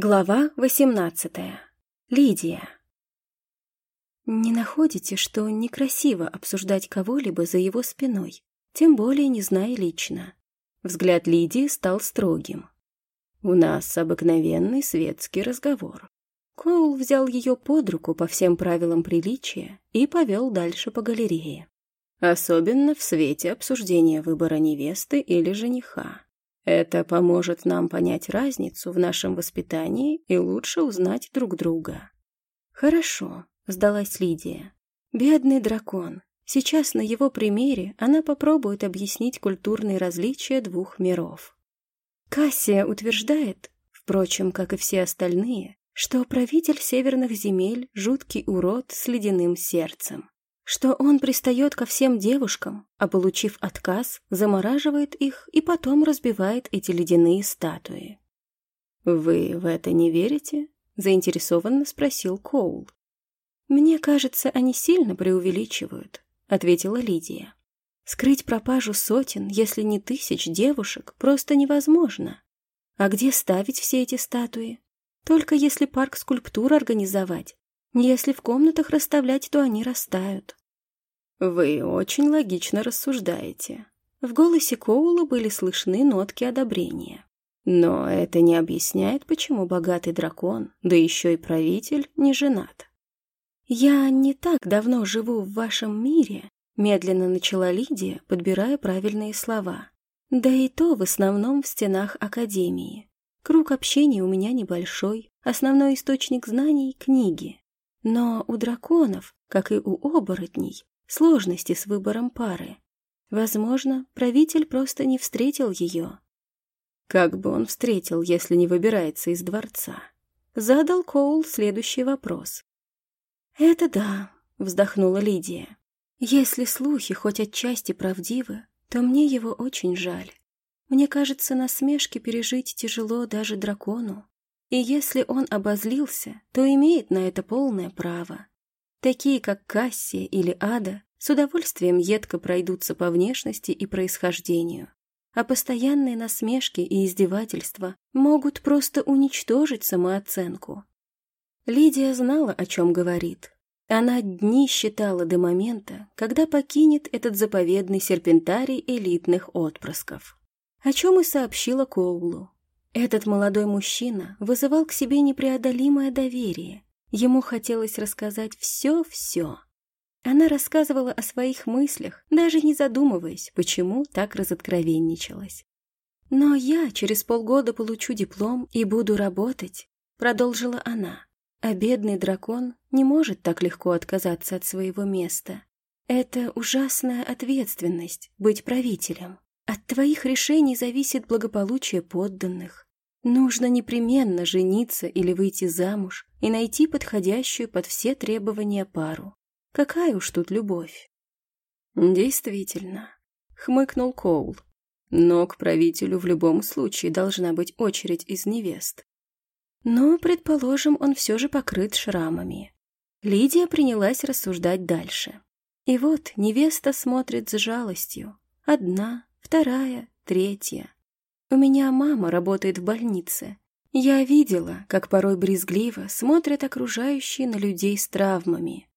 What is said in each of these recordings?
Глава восемнадцатая. Лидия. Не находите, что некрасиво обсуждать кого-либо за его спиной, тем более не зная лично? Взгляд Лидии стал строгим. У нас обыкновенный светский разговор. Коул взял ее под руку по всем правилам приличия и повел дальше по галерее. Особенно в свете обсуждения выбора невесты или жениха. Это поможет нам понять разницу в нашем воспитании и лучше узнать друг друга. Хорошо, сдалась Лидия. Бедный дракон. Сейчас на его примере она попробует объяснить культурные различия двух миров. Кассия утверждает, впрочем, как и все остальные, что правитель северных земель – жуткий урод с ледяным сердцем что он пристает ко всем девушкам, а, получив отказ, замораживает их и потом разбивает эти ледяные статуи. «Вы в это не верите?» — заинтересованно спросил Коул. «Мне кажется, они сильно преувеличивают», — ответила Лидия. «Скрыть пропажу сотен, если не тысяч девушек, просто невозможно. А где ставить все эти статуи? Только если парк скульптур организовать. Если в комнатах расставлять, то они растают. «Вы очень логично рассуждаете». В голосе Коула были слышны нотки одобрения. Но это не объясняет, почему богатый дракон, да еще и правитель, не женат. «Я не так давно живу в вашем мире», — медленно начала Лидия, подбирая правильные слова. «Да и то в основном в стенах Академии. Круг общения у меня небольшой, основной источник знаний — книги. Но у драконов, как и у оборотней, сложности с выбором пары. Возможно, правитель просто не встретил ее. Как бы он встретил, если не выбирается из дворца? Задал Коул следующий вопрос. «Это да», — вздохнула Лидия. «Если слухи хоть отчасти правдивы, то мне его очень жаль. Мне кажется, насмешки пережить тяжело даже дракону. И если он обозлился, то имеет на это полное право. Такие, как Кассия или Ада, с удовольствием едко пройдутся по внешности и происхождению. А постоянные насмешки и издевательства могут просто уничтожить самооценку. Лидия знала, о чем говорит. Она дни считала до момента, когда покинет этот заповедный серпентарий элитных отпрысков. О чем и сообщила Коулу. Этот молодой мужчина вызывал к себе непреодолимое доверие – Ему хотелось рассказать все-все. Она рассказывала о своих мыслях, даже не задумываясь, почему так разоткровенничалась. «Но я через полгода получу диплом и буду работать», — продолжила она. «А бедный дракон не может так легко отказаться от своего места. Это ужасная ответственность — быть правителем. От твоих решений зависит благополучие подданных. Нужно непременно жениться или выйти замуж и найти подходящую под все требования пару. Какая уж тут любовь. Действительно, хмыкнул Коул. Но к правителю в любом случае должна быть очередь из невест. Но, предположим, он все же покрыт шрамами. Лидия принялась рассуждать дальше. И вот невеста смотрит с жалостью. Одна, вторая, третья. У меня мама работает в больнице. Я видела, как порой брезгливо смотрят окружающие на людей с травмами.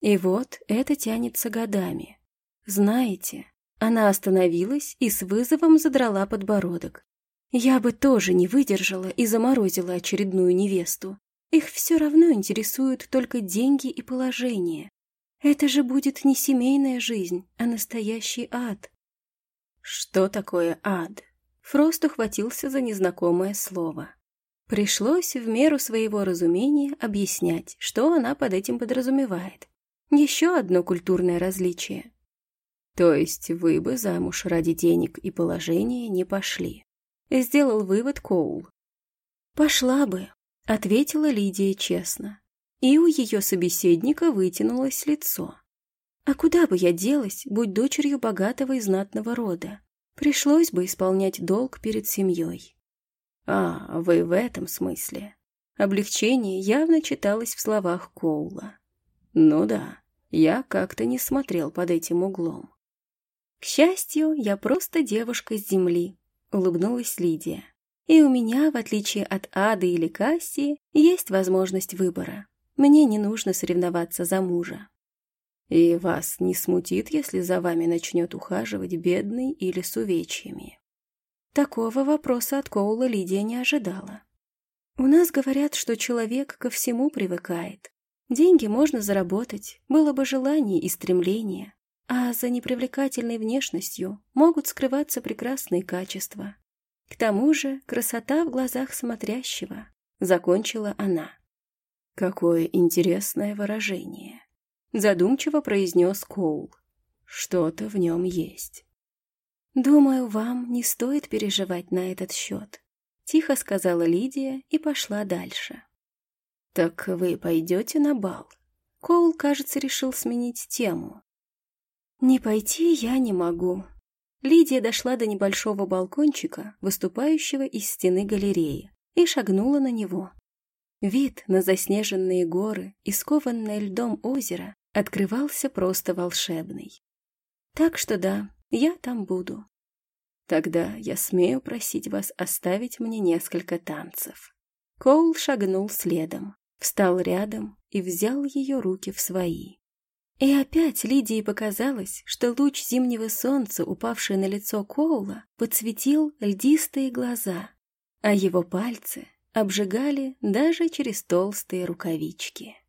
И вот это тянется годами. Знаете, она остановилась и с вызовом задрала подбородок. Я бы тоже не выдержала и заморозила очередную невесту. Их все равно интересуют только деньги и положение. Это же будет не семейная жизнь, а настоящий ад. Что такое ад? Фрост ухватился за незнакомое слово. Пришлось в меру своего разумения объяснять, что она под этим подразумевает. Еще одно культурное различие. То есть вы бы замуж ради денег и положения не пошли. Сделал вывод Коул. «Пошла бы», — ответила Лидия честно. И у ее собеседника вытянулось лицо. «А куда бы я делась, будь дочерью богатого и знатного рода? Пришлось бы исполнять долг перед семьей. А, вы в этом смысле. Облегчение явно читалось в словах Коула. Ну да, я как-то не смотрел под этим углом. К счастью, я просто девушка с земли, улыбнулась Лидия. И у меня, в отличие от Ады или Кассии, есть возможность выбора. Мне не нужно соревноваться за мужа. И вас не смутит, если за вами начнет ухаживать бедный или с увечьями? Такого вопроса от Коула Лидия не ожидала. У нас говорят, что человек ко всему привыкает. Деньги можно заработать, было бы желание и стремление, а за непривлекательной внешностью могут скрываться прекрасные качества. К тому же красота в глазах смотрящего, закончила она. Какое интересное выражение. Задумчиво произнес Коул. Что-то в нем есть. Думаю, вам не стоит переживать на этот счет. Тихо сказала Лидия и пошла дальше. Так вы пойдете на бал? Коул, кажется, решил сменить тему. Не пойти я не могу, Лидия дошла до небольшого балкончика, выступающего из стены галереи, и шагнула на него. Вид на заснеженные горы и скованное льдом озеро открывался просто волшебный. Так что да, я там буду. Тогда я смею просить вас оставить мне несколько танцев. Коул шагнул следом, встал рядом и взял ее руки в свои. И опять Лидии показалось, что луч зимнего солнца, упавший на лицо Коула, подсветил льдистые глаза, а его пальцы обжигали даже через толстые рукавички.